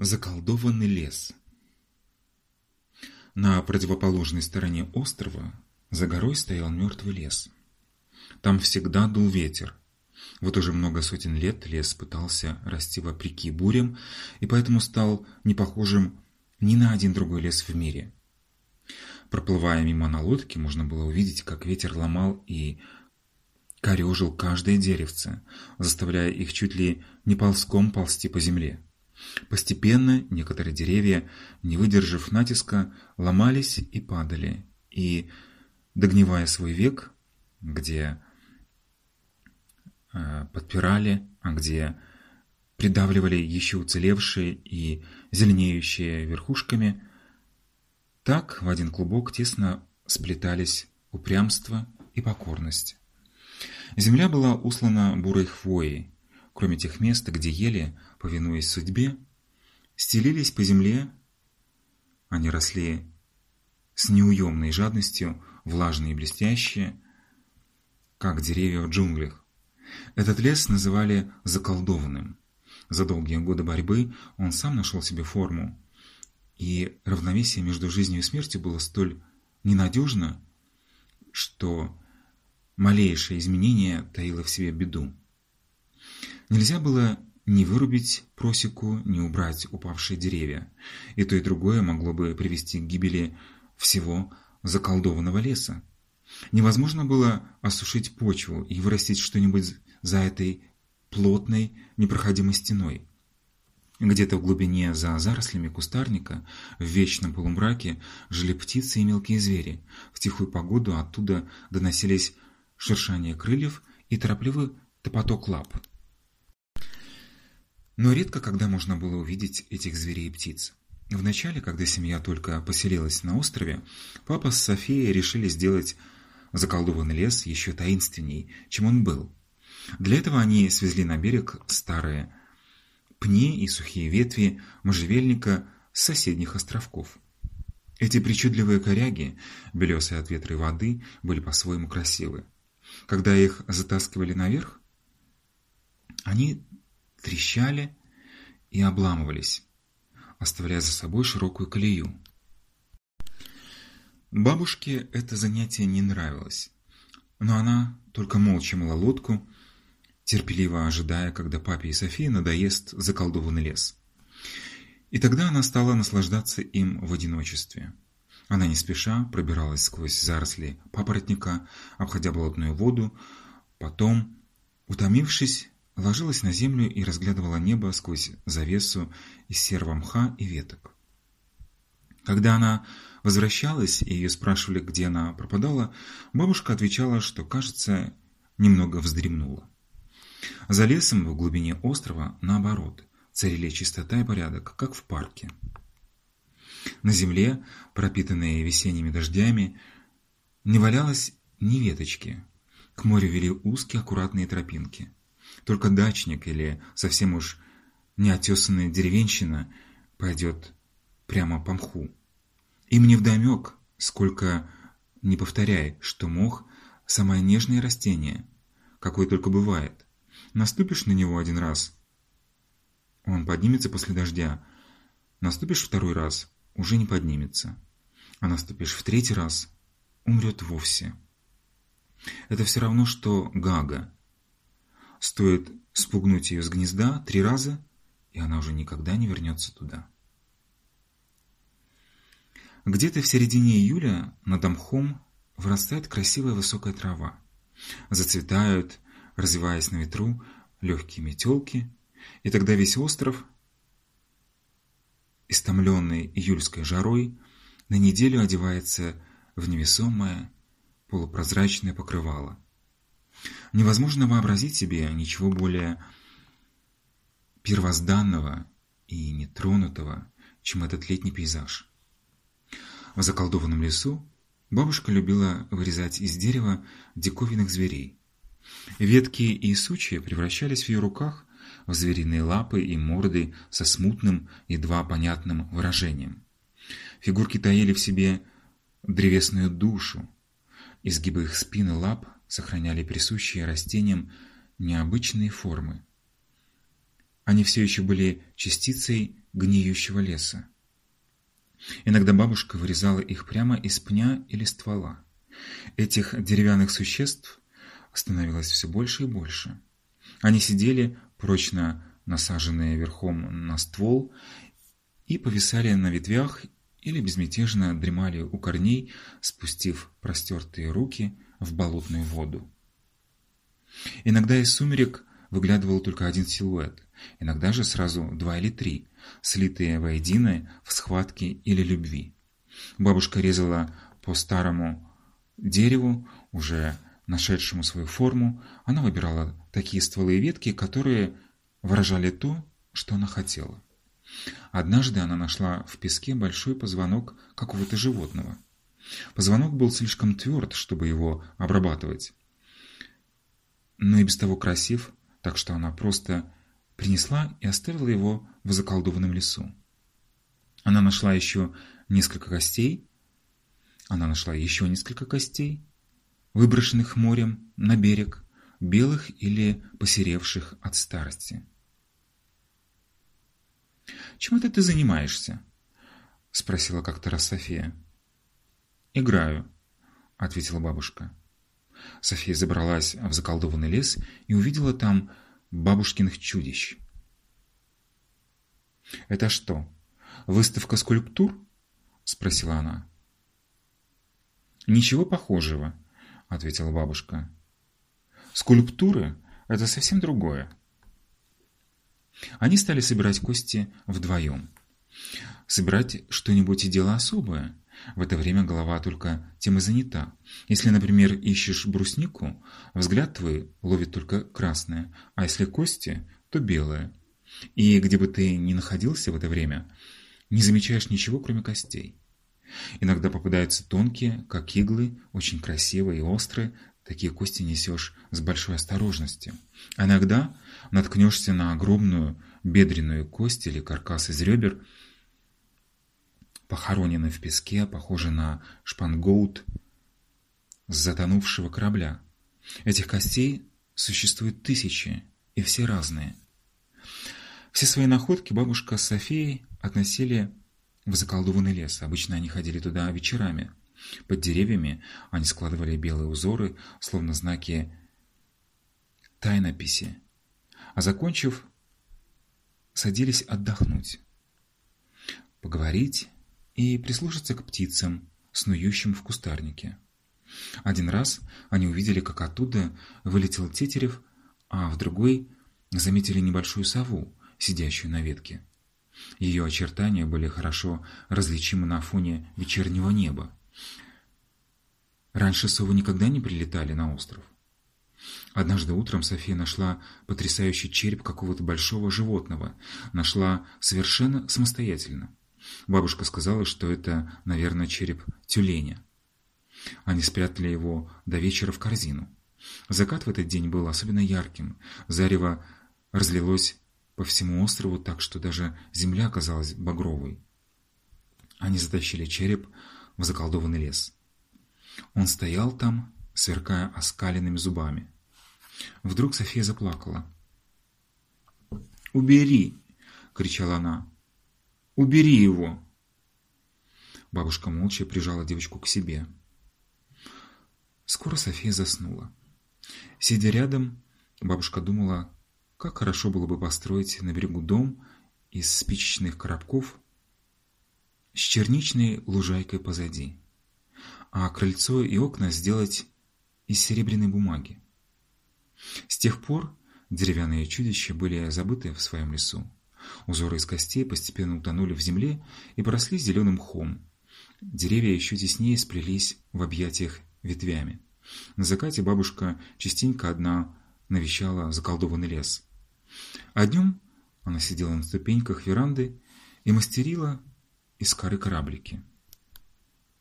Заколдованный лес На противоположной стороне острова за горой стоял мертвый лес. Там всегда дул ветер. Вот уже много сотен лет лес пытался расти вопреки бурям, и поэтому стал не похожим ни на один другой лес в мире. Проплывая мимо на лодке, можно было увидеть, как ветер ломал и корежил каждое деревце, заставляя их чуть ли не ползком ползти по земле. Постепенно некоторые деревья, не выдержав натиска, ломались и падали, и, догнивая свой век, где э, подпирали, а где придавливали еще уцелевшие и зеленеющие верхушками, так в один клубок тесно сплетались упрямство и покорность. Земля была услана бурой хвоей, кроме тех мест, где ели, повинуясь судьбе, стелились по земле, они росли с неуемной жадностью, влажные и блестящие, как деревья в джунглях. Этот лес называли заколдованным. За долгие годы борьбы он сам нашел себе форму, и равновесие между жизнью и смертью было столь ненадежно, что малейшее изменение таило в себе беду. Нельзя было ни вырубить просеку, ни убрать упавшие деревья, и то и другое могло бы привести к гибели всего заколдованного леса. Невозможно было осушить почву и вырастить что-нибудь за этой плотной непроходимой стеной. Где-то в глубине за зарослями кустарника, в вечном полумраке, жили птицы и мелкие звери. В тихую погоду оттуда доносились шершание крыльев и торопливый топоток лап. Но редко когда можно было увидеть этих зверей и птиц. Вначале, когда семья только поселилась на острове, папа с Софией решили сделать заколдованный лес еще таинственней, чем он был. Для этого они свезли на берег старые пни и сухие ветви можжевельника с соседних островков. Эти причудливые коряги, белесые от ветра и воды, были по-своему красивы. Когда их затаскивали наверх, они трещали и обламывались, оставляя за собой широкую колею. Бабушке это занятие не нравилось, но она только молча мыла лодку, терпеливо ожидая, когда папе и Софии надоест заколдованный лес. И тогда она стала наслаждаться им в одиночестве. Она не спеша пробиралась сквозь заросли папоротника, обходя болотную воду, потом, утомившись, ложилась на землю и разглядывала небо сквозь завесу из серого мха и веток. Когда она возвращалась и ее спрашивали, где она пропадала, бабушка отвечала, что, кажется, немного вздремнула. За лесом в глубине острова, наоборот, царили чистота и порядок, как в парке. На земле, пропитанной весенними дождями, не валялось ни веточки. К морю вели узкие аккуратные тропинки. Только дачник или совсем уж неотесанная деревенщина пойдет прямо по мху. Им не вдомек, сколько не повторяй, что мох – самое нежное растение, какое только бывает. Наступишь на него один раз – он поднимется после дождя. Наступишь второй раз – уже не поднимется. А наступишь в третий раз – умрет вовсе. Это все равно, что гага. Стоит спугнуть ее с гнезда три раза, и она уже никогда не вернется туда. Где-то в середине июля над мхом вырастает красивая высокая трава. Зацветают, развиваясь на ветру, легкие метелки, и тогда весь остров, истомленный июльской жарой, на неделю одевается в невесомое полупрозрачное покрывало. Невозможно вообразить себе ничего более первозданного и нетронутого, чем этот летний пейзаж. В заколдованном лесу бабушка любила вырезать из дерева диковинных зверей. Ветки и сучья превращались в ее руках в звериные лапы и морды со смутным, едва понятным выражением. Фигурки таили в себе древесную душу. Изгибы их спин и лап сохраняли присущие растениям необычные формы. Они все еще были частицей гниющего леса. Иногда бабушка вырезала их прямо из пня или ствола. Этих деревянных существ становилось все больше и больше. Они сидели, прочно насаженные верхом на ствол, и повисали на ветвях или безмятежно дремали у корней, спустив простертые руки в болотную воду. Иногда из сумерек выглядывал только один силуэт, иногда же сразу два или три, слитые воедино в схватке или любви. Бабушка резала по старому дереву, уже нашедшему свою форму, она выбирала такие стволы и ветки, которые выражали то, что она хотела. Однажды она нашла в песке большой позвонок какого-то животного. Позвонок был слишком тверд, чтобы его обрабатывать, но и без того красив, так что она просто принесла и оставила его в заколдованном лесу. Она нашла еще несколько костей, она нашла еще несколько костей, выброшенных морем на берег, белых или посеревших от старости. «Чем это ты занимаешься?» — спросила как-то раз София. «Играю», — ответила бабушка. София забралась в заколдованный лес и увидела там бабушкиных чудищ. «Это что, выставка скульптур?» — спросила она. «Ничего похожего», — ответила бабушка. «Скульптуры — это совсем другое». Они стали собирать кости вдвоем. Собирать что-нибудь и дело особое. В это время голова только тем и занята. Если, например, ищешь бруснику, взгляд твой ловит только красное, а если кости, то белое. И где бы ты ни находился в это время, не замечаешь ничего, кроме костей. Иногда попадаются тонкие, как иглы, очень красивые и острые, такие кости несешь с большой осторожностью. А иногда наткнешься на огромную бедренную кость или каркас из ребер, похороненный в песке, похожий на шпангоут затонувшего корабля. Этих костей существует тысячи, и все разные. Все свои находки бабушка с Софией относили в заколдованный лес. Обычно они ходили туда вечерами. Под деревьями они складывали белые узоры, словно знаки тайнописи. А закончив, садились отдохнуть, поговорить и прислушаться к птицам, снующим в кустарнике. Один раз они увидели, как оттуда вылетел тетерев, а в другой заметили небольшую сову, сидящую на ветке. Ее очертания были хорошо различимы на фоне вечернего неба. Раньше совы никогда не прилетали на остров. Однажды утром София нашла потрясающий череп какого-то большого животного. Нашла совершенно самостоятельно. Бабушка сказала, что это, наверное, череп тюленя. Они спрятали его до вечера в корзину. Закат в этот день был особенно ярким. Зарево разлилось по всему острову так, что даже земля казалась багровой. Они затащили череп в заколдованный лес. Он стоял там, сверкая оскаленными зубами. Вдруг София заплакала. «Убери!» — кричала она. «Убери его!» Бабушка молча прижала девочку к себе. Скоро София заснула. Сидя рядом, бабушка думала, как хорошо было бы построить на берегу дом из спичечных коробков с черничной лужайкой позади, а крыльцо и окна сделать из серебряной бумаги. С тех пор деревянные чудища были забыты в своем лесу. Узоры из костей постепенно утонули в земле и поросли зеленым мхом. Деревья еще теснее сплелись в объятиях ветвями. На закате бабушка частенько одна навещала заколдованный лес. А днем она сидела на ступеньках веранды и мастерила из коры кораблики.